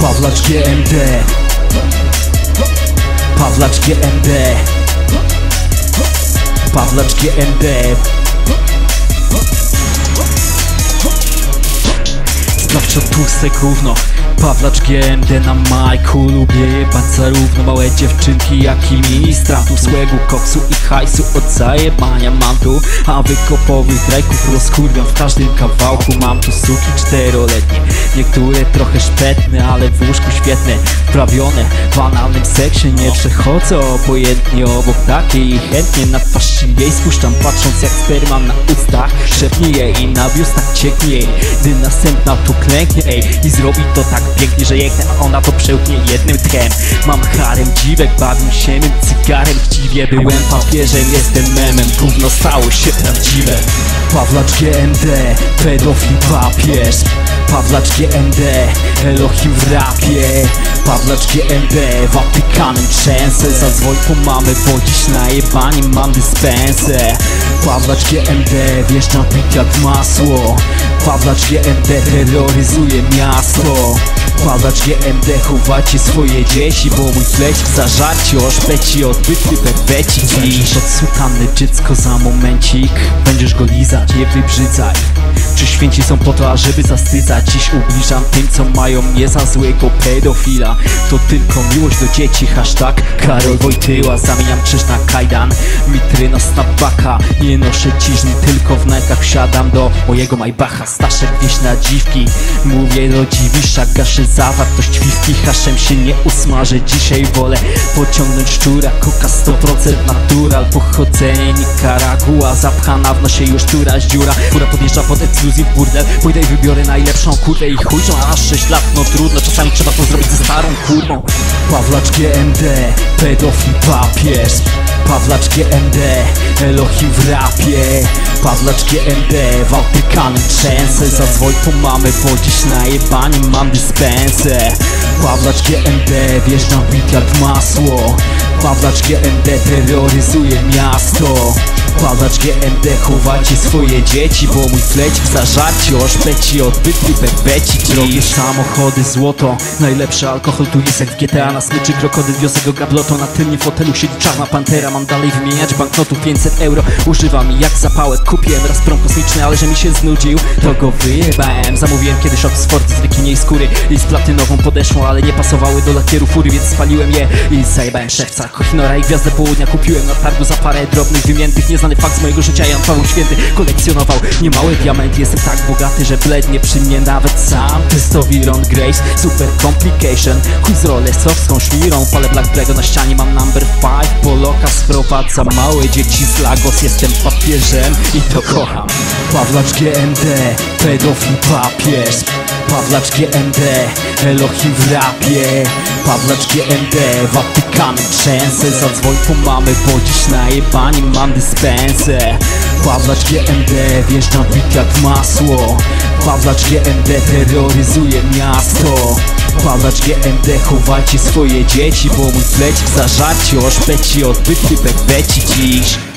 GMD Pawlacz GMD Pawlacz GMD Sprawdź tłuste gówno Pawlacz GMD na majku Lubię jebać zarówno małe dziewczynki Jak i ministratów Złego koksu i hajsu od zajebania mam tu A wykopowych drajków rozkurwiam w każdym kawałku. Mam tu suki czteroletnie Niektóre trochę szpetne, ale w łóżku świetne. Wprawione w analnym seksie Nie przechodzę obojętnie obok takiej I chętnie. Na twarz jej spuszczam Patrząc jak sperma na ustach. Szepnie jej i na biustach cieknie jej Gdy następna tu klęknie. Ej I zrobi to tak pięknie, że jeknę A ona to przełknie jednym tchem. Mam harem dziwek, bawił się mym cygarem. Chciwie byłem papieżem, jestem memem. Gówno stało się prawdziwe. Pawlacz GMD, pedofil papież. Pawlacz GMD, Elohim w rapie. Pawlacz GMD, Watykanem trzęsę. Zadzwoń po mamy, bo dziś na jebanie mam dyspensę. Pawlacz GMD, wjeżdżam w bit jak masło. Pawlacz GMD terroryzuje miasto. Pawlacz GMD, chowajcie swoje dzieci Bo mój fleć w zażarciu oszpeci odbyty bebeci Dziś od sutanny dziecko za momencik. Będziesz go lizać, nie wybrzydzaj Czy święci są po to, ażeby zastydzać Dziś ubliżam tym, co mają mnie za złego pedofila. To tylko miłość do dzieci, hashtag Karol Wojtyła. Zamieniam krzyż na kajdan, mitry na snapbacka Nie noszę ciżni, tylko w najkach wsiadam do mojego Maybacha. Staszek wieś na dziwki, mówię do dziwisza Gaszę zawartość piwki, haszem się nie usmażę. Dzisiaj wolę pociągnąć szczura. Koka 100% natural, pochodzenie Nikaragua. Zapchana w nosie już któraś dziura. Fura podjeżdża pod ekskluzyw burdel Pójdę i wybiorę najlepszą kurwę i chuj że aż 6 lat, no trudno Czasami trzeba to zrobić ze starą kurwą Pawlacz GMD, pedofil papież. Pawlacz GMD, Elohim w rapie. Pawlacz GMD, Watykanem trzęsę. Zadzwoń po mamy, bo dziś na jebanie mam dyspensę. Pawlacz GMD, wjeżdżam w bit jak masło. Pawlacz GMD terroryzuje miasto Pawlacz GMD, chowajcie swoje dzieci Bo mój fleć w zażarciu oszpeci odbyty bebeci Drogie samochody, złoto Najlepszy alkohol tu jest jak w GTA Na smyczy krokodyl wiosego gabloto Na tylnym fotelu siedzi czarna pantera. Mam dalej wymieniać banknotów 500 euro. Używam jak zapałek Kupiłem. Raz prom kosmiczny, ale że mi się znudził To go wyjebałem. Zamówiłem kiedyś Oxford z wykiniej skóry I z platynową podeszłą, ale nie pasowały do lakieru fury Więc spaliłem je i zajebałem szewca. Kochinora i Gwiazdę Południa kupiłem na targu za parę drobnych wymiętych Nieznany fakt z mojego życia Jan Paweł Święty kolekcjonował. Niemałe diamenty Jestem tak bogaty, że blednie przy mnie nawet sam. Testowi Ron Grace, super complication. Chuj z rolesowską szmirą Palę Black Dragon na ścianie, mam number 5 Poloka sprowadza małe dzieci z Lagos Jestem papieżem i to kocham. Pawlacz GMD, pedofil papież. Pawlacz GMD, Elohim w rapie. Pawlacz GMD, Watykanem trzęsę Zadzwoń po mamy, bo dziś na jebanie mam dyspensę. Pawlacz GMD, wjeżdżam w jak masło. Pawlacz GMD terroryzuje miasto. Pawlacz GMD, chowajcie swoje dzieci Bo mój fleć w zażarciu oszpeci odbyty bebeci dziś